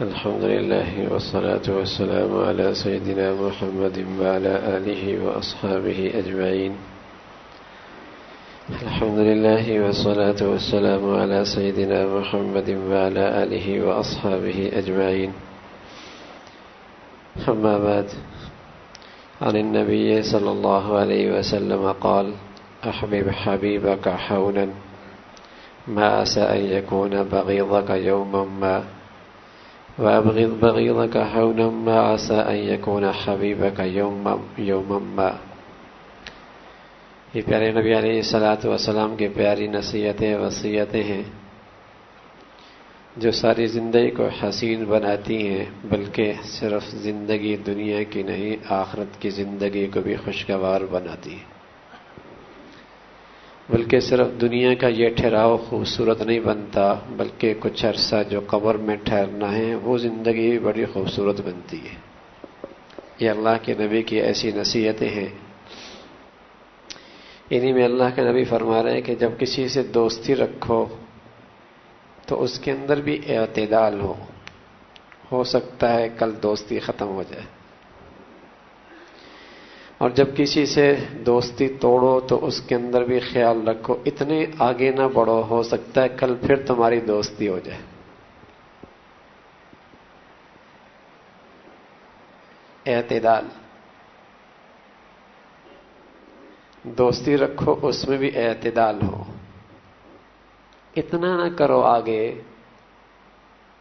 الحمد لله والصلاة والسلام على سيدنا محمد وعلى آله وأصحابه أجمعين. الحمد لله والصلاة والسلام على سيدنا محمد وعلى آله وأصحابه أجمعين. أما بعد، عن النبي صلى الله عليه وسلم قال أحبب حبيبك حونا، ما عسى أن يكون بغيضك يوما ما. وأبغض بغيضك حونا ما عسى أن يكون حبيبك يوما, يوما ما. یہ پیارے نبی علیہ صلاۃ وسلام کی پیاری نصیحتیں وصیتیں ہیں جو ساری زندگی کو حسین بناتی ہیں بلکہ صرف زندگی دنیا کی نہیں آخرت کی زندگی کو بھی خوشگوار بناتی ہیں۔ بلکہ صرف دنیا کا یہ ٹھہراؤ خوبصورت نہیں بنتا، بلکہ کچھ عرصہ جو قبر میں ٹھہرنا ہے، وہ زندگی بھی بڑی خوبصورت بنتی ہے۔ یہ اللہ کے نبی کی ایسی نصیحتیں ہیں۔ انہی میں اللہ کے نبی فرما رہے ہیں کہ جب کسی سے دوستی رکھو تو اس کے اندر بھی اعتدال ہو۔ ہو سکتا ہے کل دوستی ختم ہو جائے۔ اور جب کسی سے دوستی توڑو تو اس کے اندر بھی خیال رکھو، اتنے آگے نہ بڑھو، ہو سکتا ہے کل پھر تمہاری دوستی ہو جائے۔ اعتدال، دوستی رکھو، اس میں بھی اعتدال ہو۔ اتنا نہ کرو آگے،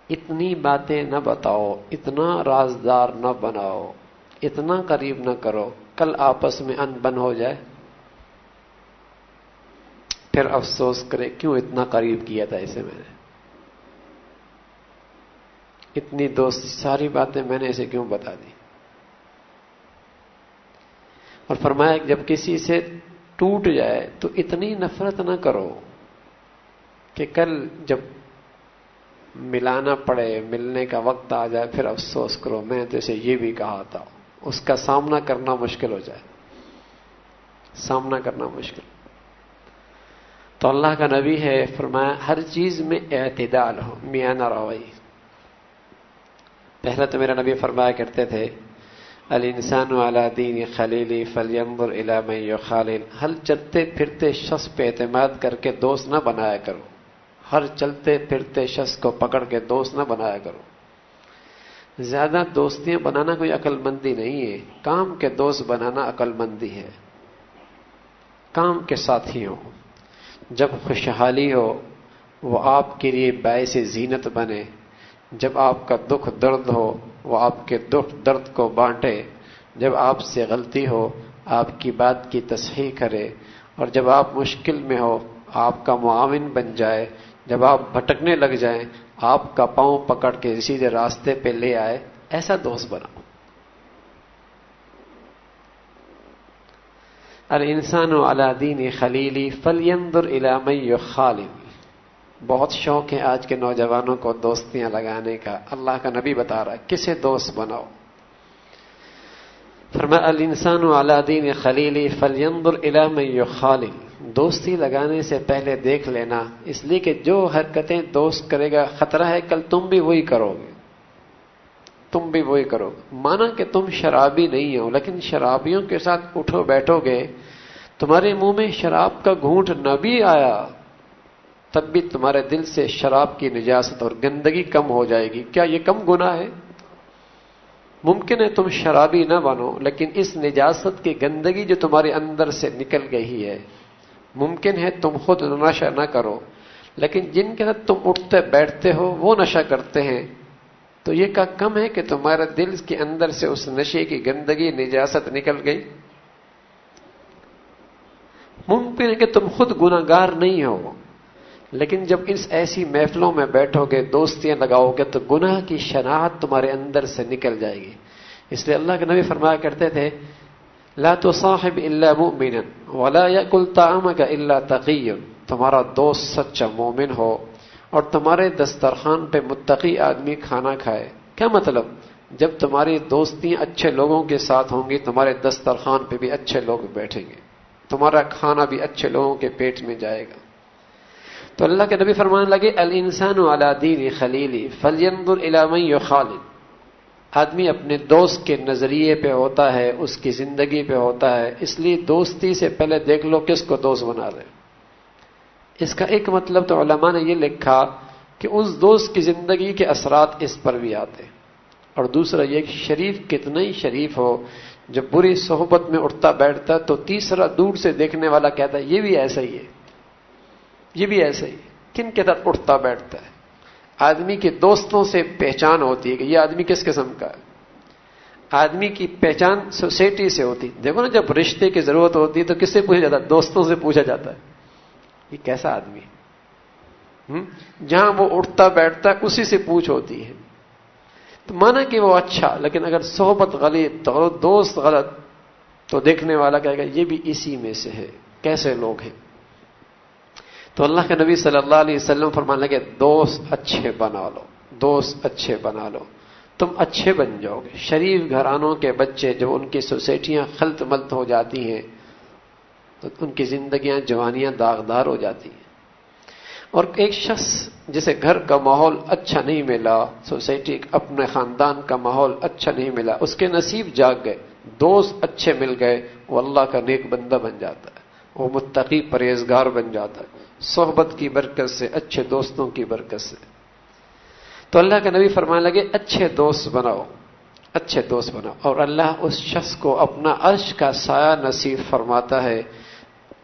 اتنی باتیں نہ بتاؤ، اتنا رازدار نہ بناؤ، اتنا قریب نہ کرو۔ کل آپس میں ان بن ہو جائے۔ پھر افسوس کرے، کیوں اتنا قریب کیا تھا اسے میں نے؟ اتنی دوست، ساری باتیں میں نے اسے کیوں بتا دی؟ اور فرمایا جب کسی سے ٹوٹ جائے تو اتنی نفرت نہ کرو کہ کل جب ملانا پڑے، ملنے کا وقت آ جائے، پھر افسوس کرو، میں تو اسے یہ بھی کہا تھا۔ اس کا سامنا کرنا مشکل ہو جائے۔ سامنا کرنا مشکل۔ تو اللہ کا نبی ہے، فرمایا، ہر چیز میں اعتدال ہو۔ میاں نہ روئی پہلے تو میرا نبی فرمایا کرتے تھے، الانسان والا دین خلیلی فلیمبر علام خالین ہل چلتے پھرتے شخص پہ اعتماد کر کے دوست نہ بنایا کرو۔ ہر چلتے پھرتے شخص کو پکڑ کے دوست نہ بنایا کرو۔ زیادہ دوستیاں بنانا کوئی عقل مندی نہیں ہے۔ کام کے دوست بنانا عقل مندی ہے۔ کام کے ساتھی ہو جب خوشحالی ہو، وہ آپ کے لیے باعث زینت بنے۔ جب آپ کا دکھ درد ہو، وہ آپ کے دکھ درد کو بانٹے۔ جب آپ سے غلطی ہو، آپ کی بات کی تصحیح کرے۔ اور جب آپ مشکل میں ہو، آپ کا معاون بن جائے۔ جب آپ بھٹکنے لگ جائیں آپ کا پاؤں پکڑ کے سیدھے راستے پہ لے آئے، ایسا دوست بناؤ انسان و علادین خلیلی فلیندر علام خالد بہت شوق ہے آج کے نوجوانوں کو دوستیاں لگانے کا۔ اللہ کا نبی بتا رہا ہے، کسے دوست بناؤ۔ فرما الانسان و علادین خلیلی فلیندر علام خالد دوستی لگانے سے پہلے دیکھ لینا، اس لیے کہ جو حرکتیں دوست کرے گا، خطرہ ہے کل تم بھی وہی کرو گے۔ تم بھی وہی کرو گے۔ مانا کہ تم شرابی نہیں ہو، لیکن شرابیوں کے ساتھ اٹھو بیٹھو گے۔ تمہارے منہ میں شراب کا گھونٹ نہ بھی آیا، تب بھی تمہارے دل سے شراب کی نجاست اور گندگی کم ہو جائے گی۔ کیا یہ کم گنا ہے؟ ممکن ہے تم شرابی نہ بنو، لیکن اس نجاست کی گندگی جو تمہارے اندر سے نکل گئی ہے، ممکن ہے تم خود نشہ نہ کرو۔ لیکن جن کے ساتھ تم اٹھتے بیٹھتے ہو، وہ نشہ کرتے ہیں۔ تو یہ کا کم ہے کہ تمہارے دل کے اندر سے اس نشے کی گندگی، نجاست نکل گئی۔ ممکن ہے کہ تم خود گناگار نہیں ہو۔ لیکن جب اس ایسی محفلوں میں بیٹھو گے، دوستیاں لگاؤ گے، تو گناہ کی شناخت تمہارے اندر سے نکل جائے گی۔ اس لیے اللہ کے نبی فرمایا کرتے تھے، لا تو صاحب اللہ مومن ولا یا کل کا اللہ تقی۔ تمہارا دوست سچا مومن ہو اور تمہارے دسترخوان پہ متقی آدمی کھانا کھائے۔ کیا مطلب؟ جب تمہاری دوستی اچھے لوگوں کے ساتھ ہوں گی، تمہارے دسترخوان پہ بھی اچھے لوگ بیٹھیں گے۔ تمہارا کھانا بھی اچھے لوگوں کے پیٹ میں جائے گا۔ تو اللہ کے نبی فرمانے لگے الانسان علی دین خلیلی، فلینظر الی من یخالد۔ آدمی اپنے دوست کے نظریے پہ ہوتا ہے، اس کی زندگی پہ ہوتا ہے، اس لیے دوستی سے پہلے دیکھ لو کس کو دوست بنا رہے اس کا ایک مطلب تو علماء نے یہ لکھا کہ اس دوست کی زندگی کے اثرات اس پر بھی آتے اور دوسرا یہ کہ شریف کتنا ہی شریف ہو، جب بری صحبت میں اٹھتا بیٹھتا تو تیسرا دور سے دیکھنے والا کہتا ہے، یہ بھی ایسا ہی ہے۔ یہ بھی ایسا ہی۔ کن کے ساتھ اٹھتا بیٹھتا ہے؟ آدمی کے دوستوں سے پہچان ہوتی ہے کہ یہ آدمی کس قسم کا ہے۔ آدمی کی پہچان سوسائٹی سے ہوتی۔ دیکھو نا، جب رشتے کی ضرورت ہوتی ہے تو کس سے پوچھا جاتا ہے؟ دوستوں سے پوچھا جاتا ہے۔ یہ کیسا آدمی ہے؟ جہاں وہ اٹھتا بیٹھتا ہے، اسی سے پوچھ ہوتی ہے۔ تو مانا کہ وہ اچھا لیکن اگر صحبت غلط تو دوست غلط، تو دیکھنے والا کہے گا، یہ بھی اسی میں سے ہے۔ کیسے لوگ ہیں؟ تو اللہ کے نبی صلی اللہ علیہ وسلم فرمان لگے، دوست اچھے بنا لو، دوست اچھے بنا لو، تم اچھے بن جاؤ گے۔ شریف گھرانوں کے بچے جب ان کی سوسائٹیاں خلط ملت ہو جاتی ہیں، تو ان کی زندگیاں جوانیاں داغدار ہو جاتی ہیں۔ اور ایک شخص جسے گھر کا ماحول اچھا نہیں ملا، سوسائٹی اپنے خاندان کا ماحول اچھا نہیں ملا، اس کے نصیب جاگ گئے، دوست اچھے مل گئے، وہ اللہ کا نیک بندہ بن جاتا ہے، وہ متقی پرہیزگار بن جاتا ہے۔ صحبت کی برکت سے، اچھے دوستوں کی برکت سے۔ تو اللہ کا نبی فرمانے لگے، اچھے دوست بناؤ، اچھے دوست بناؤ۔ اور اللہ اس شخص کو اپنا عرش کا سایہ نصیب فرماتا ہے،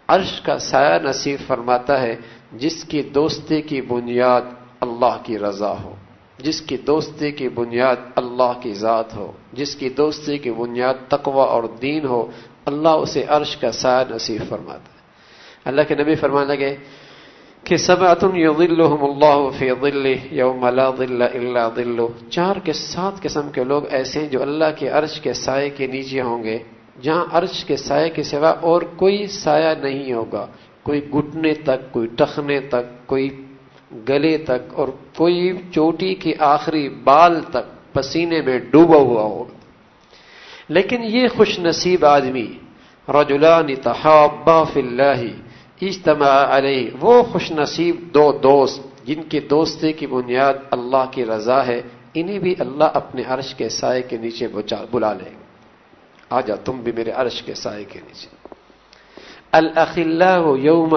عرش کا سایہ نصیب فرماتا ہے، جس کی دوستی کی بنیاد اللہ کی رضا ہو۔ جس کی دوستی کی بنیاد اللہ کی ذات ہو۔ جس کی دوستی کی بنیاد تقوی اور دین ہو، اللہ اسے عرش کا سایہ نصیب فرماتا ہے۔ اللہ کے نبی فرمانے لگے کہ سب یظلهم اللہ فی ظلہ یوم لا ظل الا ظلہ چار کے سات قسم کے لوگ ایسے ہیں جو اللہ کے عرش کے سائے کے نیچے ہوں گے، جہاں عرش کے سائے کے سوا اور کوئی سایہ نہیں ہوگا۔ کوئی گھٹنے تک، کوئی ٹخنے تک، کوئی گلے تک اور کوئی چوٹی کی آخری بال تک پسینے میں ڈوبا ہوا ہوگا لیکن یہ خوش نصیب آدمی، رجلان تحابا فی اللہ اجتماع علیہ، وہ خوش نصیب دو دوست، جن کی دوستی کی بنیاد اللہ کی رضا ہے، انہیں بھی اللہ اپنے عرش کے سائے کے نیچے بلا لے۔ آ جا تم بھی میرے عرش کے سائے کے نیچے۔ الخلا یوم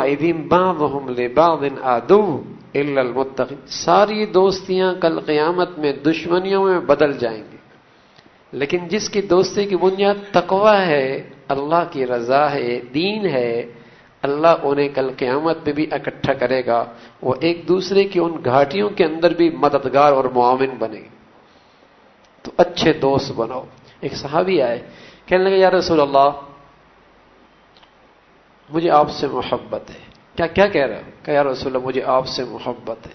بعضهم لبعض عدو الا المتقین۔ ساری دوستیاں کل قیامت میں دشمنیوں میں بدل جائیں گی۔ لیکن جس کی دوستی کی بنیاد تقوی ہے، اللہ کی رضا ہے، دین ہے اللہ انہیں کل قیامت میں بھی اکٹھا کرے گا۔ وہ ایک دوسرے کی ان گھاٹیوں کے اندر بھی مددگار اور معاون بنے۔ تو اچھے دوست بناؤ ایک صحابی آئے، کہنے لگے، یا رسول اللہ، مجھے آپ سے محبت ہے۔ کیا کیا کہہ رہے ہو؟ کہ یا رسول اللہ، مجھے آپ سے محبت ہے۔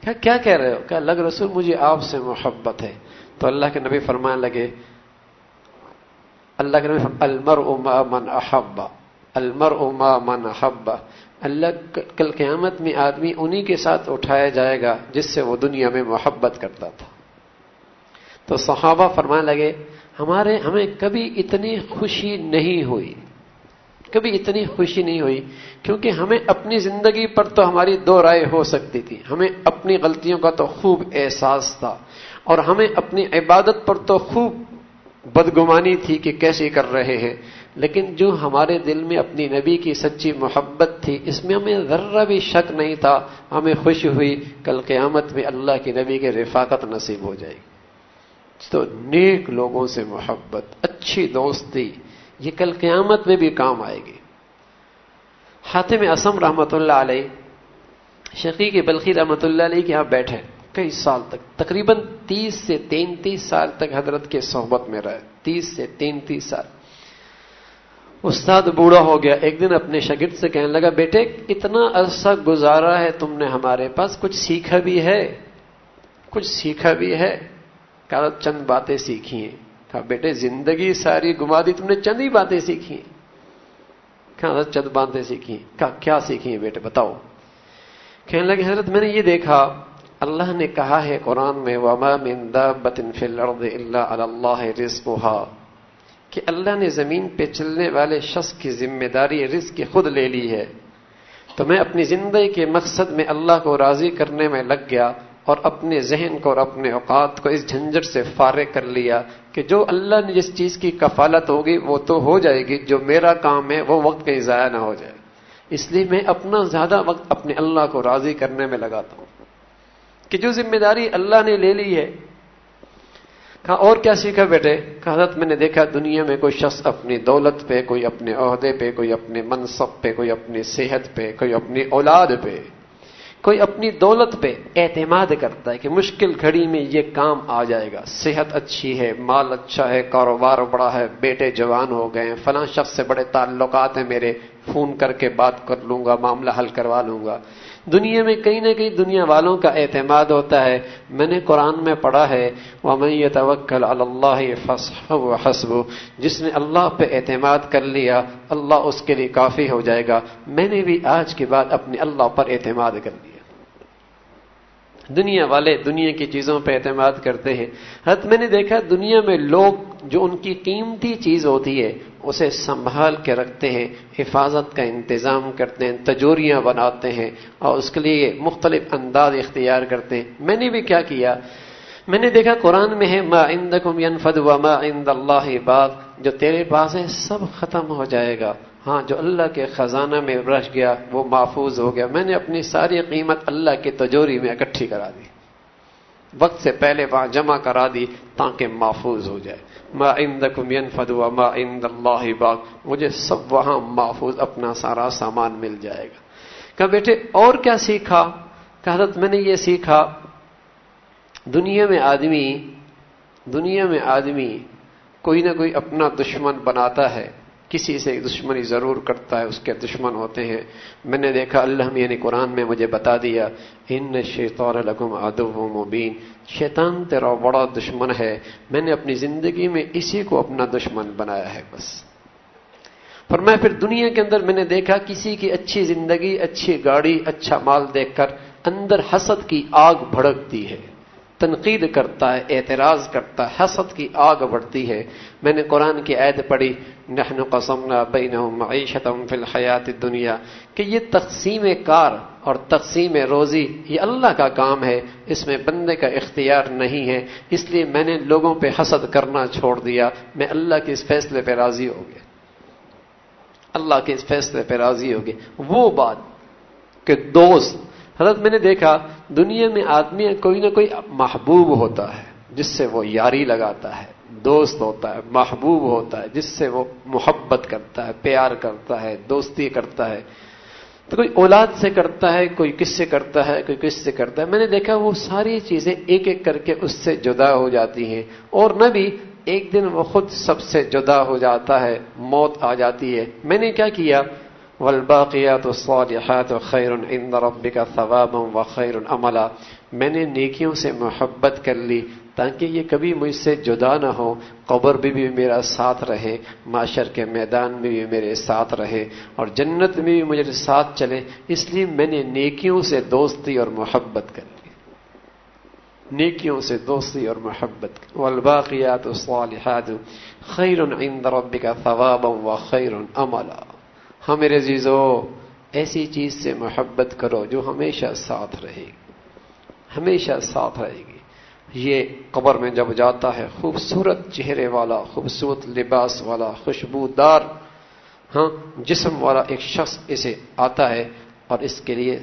کیا کیا کہہ رہے ہو؟ کہ اللہ رسول، مجھے آپ سے محبت ہے۔ تو اللہ کے نبی فرمانے لگے، اللہ کے نبی المر من احبا المر اما من حبا اللہ کل قیامت میں آدمی انہی کے ساتھ اٹھایا جائے گا جس سے وہ دنیا میں محبت کرتا تھا۔ تو صحابہ فرمانے لگے، ہمارے، ہمیں کبھی اتنی خوشی نہیں ہوئی۔ کبھی اتنی خوشی نہیں ہوئی، کیونکہ ہمیں اپنی زندگی پر تو ہماری دو رائے ہو سکتی تھی۔ ہمیں اپنی غلطیوں کا تو خوب احساس تھا، اور ہمیں اپنی عبادت پر تو خوب بدگمانی تھی کہ کیسے کر رہے ہیں۔ لیکن جو ہمارے دل میں اپنی نبی کی سچی محبت تھی، اس میں ہمیں ذرہ بھی شک نہیں تھا، ہمیں خوش ہوئی کل قیامت میں اللہ کی نبی کے رفاقت نصیب ہو جائے گی۔ تو نیک لوگوں سے محبت، اچھی دوستی، یہ کل قیامت میں بھی کام آئے گی۔ حاتم اسم رحمت اللہ علیہ، شقی کے بلخی رحمت اللہ علیہ کے یہاں بیٹھے، کئی سال تک، تقریباً تیس سے تینتیس سال تک حضرت کے صحبت میں رہے، تیس سے تینتیس سال۔ استاد بوڑھا ہو گیا، ایک دن اپنے شگرد سے کہنے لگا، بیٹے، اتنا عرصہ گزارا ہے تم نے ہمارے پاس، کچھ سیکھا بھی ہے؟ کچھ سیکھا بھی ہے؟ کہا، چند باتیں سیکھی ہیں۔ کہا، بیٹے، زندگی ساری گما دی، تم نے چند ہی باتیں سیکھی ہیں۔ کہا چند باتیں سیکھی کہا، کیا سیکھی ہیں بیٹے، بتاؤ۔ کہنے لگے، حضرت، میں نے یہ دیکھا، اللہ نے کہا ہے قرآن میں، وما من دابت فی الارض الا علی اللہ رزقها۔ کہ اللہ نے زمین پہ چلنے والے شخص کی ذمہ داری رزق کی خود لے لی ہے۔ تو میں اپنی زندگی کے مقصد میں اللہ کو راضی کرنے میں لگ گیا اور اپنے ذہن کو اور اپنے اوقات کو اس جھنجٹ سے فارغ کر لیا کہ جو اللہ نے جس چیز کی کفالت ہوگی وہ تو ہو جائے گی، جو میرا کام ہے وہ وقت کہیں ضائع نہ ہو جائے۔ اس لیے میں اپنا زیادہ وقت اپنے اللہ کو راضی کرنے میں لگاتا ہوں۔ کہ جو ذمہ داری اللہ نے لے لی ہے کہا، اور کیا سیکھا بیٹے؟ کہا، حضرت، میں نے دیکھا دنیا میں کوئی شخص اپنی دولت پہ، کوئی اپنے عہدے پہ، کوئی اپنے منصب پہ، کوئی اپنی صحت پہ، کوئی اپنی اولاد پہ، کوئی اپنی دولت پہ اعتماد کرتا ہے کہ مشکل گھڑی میں یہ کام آ جائے گا۔ صحت اچھی ہے، مال اچھا ہے، کاروبار بڑا ہے، بیٹے جوان ہو گئے ہیں، فلاں شخص سے بڑے تعلقات ہیں، میرے، فون کر کے بات کر لوں گا، معاملہ حل کروا لوں گا۔ دنیا میں کہیں نہ کہیں دنیا والوں کا اعتماد ہوتا ہے۔ میں نے قرآن میں پڑھا ہے وہ میں توکل اللہ حسب جس نے اللہ پہ اعتماد کر لیا، اللہ اس کے لیے کافی ہو جائے گا۔ میں نے بھی آج کے بعد اپنے اللہ پر اعتماد کر لیا۔ دنیا والے دنیا کی چیزوں پہ اعتماد کرتے ہیں۔ حت میں نے دیکھا دنیا میں لوگ جو ان کی قیمتی چیز ہوتی ہے، اسے سنبھال کے رکھتے ہیں، حفاظت کا انتظام کرتے ہیں، تجوریاں بناتے ہیں اور اس کے لیے مختلف انداز اختیار کرتے ہیں۔ میں نے بھی کیا کیا؟ میں نے دیکھا قرآن میں ہے، ما عندکم ينفد وما عند اللہ باغ جو تیرے پاس ہے، سب ختم ہو جائے گا۔ ہاں جو اللہ کے خزانہ میں رش گیا، وہ محفوظ ہو گیا۔ میں نے اپنی ساری قیمت اللہ کی تجوری میں اکٹھی کرا دی۔ وقت سے پہلے وہاں جمع کرا دی تاکہ محفوظ ہو جائے۔ ما عندکم ينفد وما عند اللہ باغ مجھے سب وہاں محفوظ اپنا سارا سامان مل جائے گا۔ کہ بیٹے، اور کیا سیکھا؟ کہ حضرت، میں نے یہ سیکھا، دنیا میں آدمی، دنیا میں آدمی کوئی نہ کوئی اپنا دشمن بناتا ہے۔ کسی سے دشمنی ضرور کرتا ہے، اس کے دشمن ہوتے ہیں۔ میں نے دیکھا، اللہ یعنی قرآن میں مجھے بتا دیا، ان شیطور لگم ادب و مبین۔ شیطان تیرا بڑا دشمن ہے۔ میں نے اپنی زندگی میں اسی کو اپنا دشمن بنایا ہے، بس۔ پر میں پھر دنیا کے اندر میں نے دیکھا، کسی کی اچھی زندگی، اچھی گاڑی اچھا مال دیکھ کر اندر حسد کی آگ بھڑکتی ہے۔ تنقید کرتا ہے، اعتراض کرتا ہے، حسد کی آگ بڑھتی ہے۔ میں نے قرآن کی عید پڑھی، نحن قسمنا بینہم معیشتم فی الحیات دنیا کہ یہ تقسیم کار اور تقسیم روزی، یہ اللہ کا کام ہے، اس میں بندے کا اختیار نہیں ہے۔ اس لیے میں نے لوگوں پہ حسد کرنا چھوڑ دیا۔ میں اللہ کے اس فیصلے پہ راضی ہو گیا۔ اللہ کے اس فیصلے پہ راضی ہو گیا۔ وہ بات کہ دوست حضرت میں نے دیکھا دنیا میں آدمی کوئی نہ کوئی محبوب ہوتا ہے، جس سے وہ یاری لگاتا ہے، دوست ہوتا ہے، محبوب ہوتا ہے، جس سے وہ محبت کرتا ہے، پیار کرتا ہے، دوستی کرتا ہے۔ تو کوئی اولاد سے کرتا ہے، کوئی کس سے کرتا ہے، کوئی کس سے کرتا ہے۔ میں نے دیکھا وہ ساری چیزیں ایک ایک کر کے اس سے جدا ہو جاتی ہیں۔ اور نہ بھی ایک دن وہ خود سب سے جدا ہو جاتا ہے، موت آ جاتی ہے۔ میں نے کیا کیا؟ والباقیات الصالحات خیر عند ربك ثوابا وخیر عملا میں نے نیکیوں سے محبت کر لی تاکہ یہ کبھی مجھ سے جدا نہ ہو، قبر بھی بھی میرا ساتھ رہے، معاشر کے میدان میں بھی میرے ساتھ رہے اور جنت میں بھی مجھے ساتھ چلے۔ اس لیے میں نے نیکیوں سے دوستی اور محبت کر لی۔ نیکیوں سے دوستی اور محبت۔ والباقیات الصالحات خیر عند ربك ثوابا وخیر عملا ہاں میرے عزیزو، ایسی چیز سے محبت کرو جو ہمیشہ ساتھ رہے گی۔ ہمیشہ ساتھ رہے گی۔ یہ قبر میں جب جاتا ہے، خوبصورت چہرے والا، خوبصورت لباس والا، خوشبودار ہاں جسم والا ایک شخص اسے آتا ہے اور اس کے لیے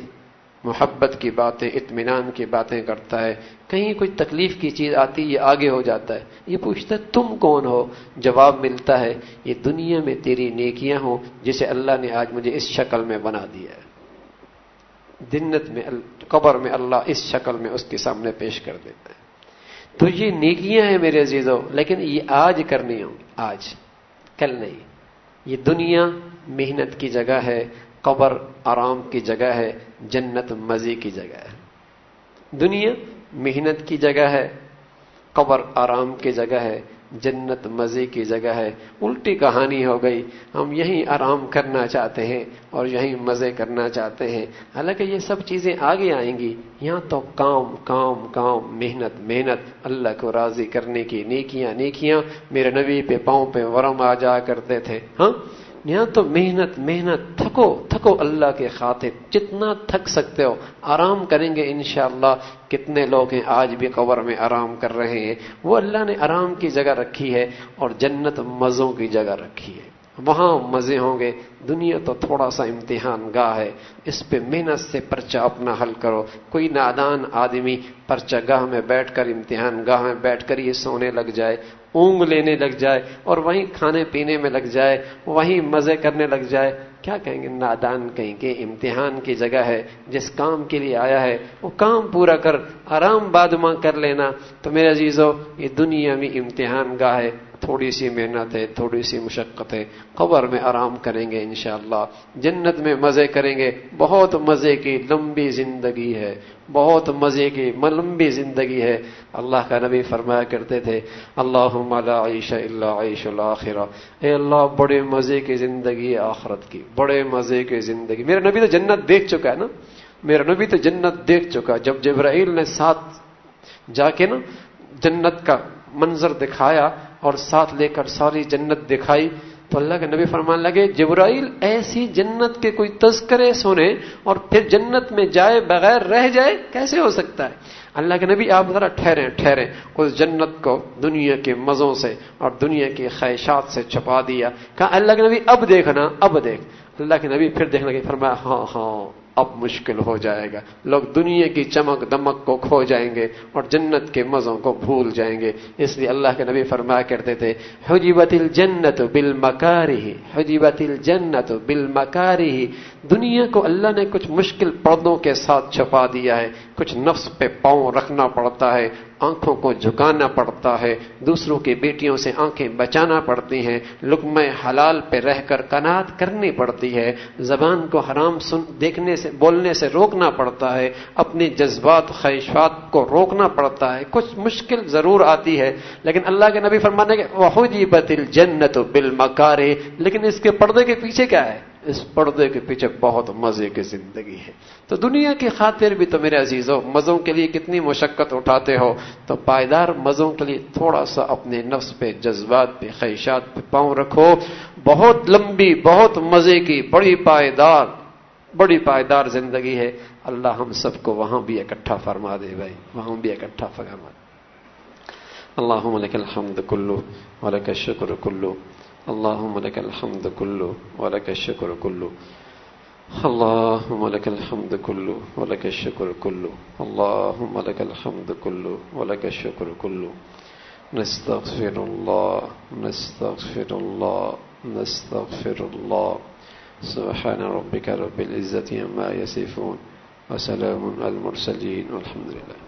محبت کی باتیں، اطمینان کی باتیں کرتا ہے۔ کہیں کوئی تکلیف کی چیز آتی، یہ آگے ہو جاتا ہے۔ یہ پوچھتا ہے، تم کون ہو؟ جواب ملتا ہے، یہ دنیا میں تیری نیکیاں ہوں، جسے اللہ نے آج مجھے اس شکل میں بنا دیا ہے۔ دنت میں قبر میں اللہ اس شکل میں اس کے سامنے پیش کر دیتا ہے۔ تو یہ نیکیاں ہیں میرے عزیزوں، لیکن یہ آج کرنی ہوں۔ آج، کل نہیں۔ یہ دنیا محنت کی جگہ ہے قبر آرام کی جگہ ہے، جنت مزے کی جگہ ہے۔ دنیا محنت کی جگہ ہے، قبر آرام کی جگہ ہے، جنت مزے کی جگہ ہے۔ الٹی کہانی ہو گئی، ہم یہیں آرام کرنا چاہتے ہیں اور یہیں مزے کرنا چاہتے ہیں۔ حالانکہ یہ سب چیزیں آگے آئیں گی، یہاں تو کام کام کام، محنت محنت۔ اللہ کو راضی کرنے کی نیکیاں نیکیاں۔ میرے نبی پہ پاؤں پہ ورم آ جا کرتے تھے۔ ہاں؟ یہاں تو محنت محنت، تھکو تھکو اللہ کے خاطر جتنا تھک سکتے ہو، آرام کریں گے انشاءاللہ۔ کتنے لوگ ہیں آج بھی قبر میں آرام کر رہے ہیں۔ وہ اللہ نے آرام کی جگہ رکھی ہے اور جنت مزوں کی جگہ رکھی ہے۔ وہاں مزے ہوں گے۔ دنیا تو تھوڑا سا امتحان گاہ ہے۔ اس پہ محنت سے پرچہ اپنا حل کرو۔ کوئی نادان آدمی پرچہ گاہ میں بیٹھ کر امتحان گاہ میں بیٹھ کر یہ سونے لگ جائے، اونگ لینے لگ جائے اور وہیں کھانے پینے میں لگ جائے، وہیں مزے کرنے لگ جائے۔ کیا کہیں گے؟ نادان کہیں گے۔ امتحان کی جگہ ہے۔ جس کام کے لیے آیا ہے، وہ کام پورا کر، آرام بادماں کر لینا۔ تو میرے عزیزو، یہ دنیا میں امتحان گاہ ہے۔ تھوڑی سی محنت ہے تھوڑی سی مشقت ہے قبر میں آرام کریں گے انشاءاللہ، جنت میں مزے کریں گے، بہت مزے کی لمبی زندگی ہے، بہت مزے کی لمبی زندگی ہے۔ اللہ کا نبی فرمایا کرتے تھے اللہ عیش اللہ عیش الآخرہ اے اللہ، بڑے مزے کی زندگی ہے آخرت کی، بڑے مزے کی زندگی۔ میرا نبی تو جنت دیکھ چکا ہے نا؟ میرا نبی تو جنت دیکھ چکا جب جبرائیل نے ساتھ جا کے نا، جنت کا منظر دکھایا اور ساتھ لے کر ساری جنت دکھائی تو اللہ کے نبی فرمان لگے، جبرائیل ایسی جنت کے کوئی تذکرے سنے اور پھر جنت میں جائے بغیر رہ جائے کیسے ہو سکتا ہے؟ اللہ کے نبی آپ ذرا ٹھہرے ٹھہرے اس جنت کو دنیا کے مزوں سے اور دنیا کی خواہشات سے چھپا دیا۔ کہا، اللہ کے نبی اب دیکھنا، اب دیکھ۔ اللہ کے نبی پھر دیکھنے لگے، فرمایا ہاں ہاں۔ اب مشکل ہو جائے گا۔ لوگ دنیا کی چمک دمک کو کھو جائیں گے اور جنت کے مزوں کو بھول جائیں گے۔ اس لیے اللہ کے نبی فرمایا کرتے تھے حجیبت الجنت بل مکاری حجیبت الجنت بل دنیا کو اللہ نے کچھ مشکل پردوں کے ساتھ چھپا دیا ہے۔ کچھ نفس پہ پاؤں رکھنا پڑتا ہے، آنکھوں کو جھکانا پڑتا ہے۔ دوسروں کی بیٹیوں سے آنکھیں بچانا پڑتی ہیں۔ لکم حلال پہ رہ کر کنات کرنی پڑتی ہے۔ زبان کو حرام سن، دیکھنے سے بولنے سے روکنا پڑتا ہے اپنے جذبات، خواہشات کو روکنا پڑتا ہے، کچھ مشکل ضرور آتی ہے۔ لیکن اللہ کے نبی فرمانے کے وہ بتل جنت بل لیکن اس کے پردے کے پیچھے کیا ہے؟ اس پردے کے پیچھے بہت مزے کی زندگی ہے۔ تو دنیا کی خاطر بھی تو میرے عزیزوں مزوں کے لیے کتنی مشقت اٹھاتے ہو، تو پائیدار مزوں کے لیے تھوڑا سا اپنے نفس پہ، جذبات پہ، خواہشات پہ پاؤں رکھو۔ بہت لمبی، بہت مزے کی، بڑی پائیدار بڑی پائیدار زندگی ہے۔ اللہ ہم سب کو وہاں بھی اکٹھا فرما دے بھائی، وہاں بھی اکٹھا فرما۔ دے اللہ الحمد کلو ولک شکر کلو۔ اللهم لك الحمد كله ولك الشكر كله اللهم لك الحمد كله ولك الشكر كله اللهم لك الحمد كله ولك الشكر كله نستغفر الله نستغفر الله نستغفر الله سبحان ربك رب العزة عما يصفون وسلام على المرسلين والحمد لله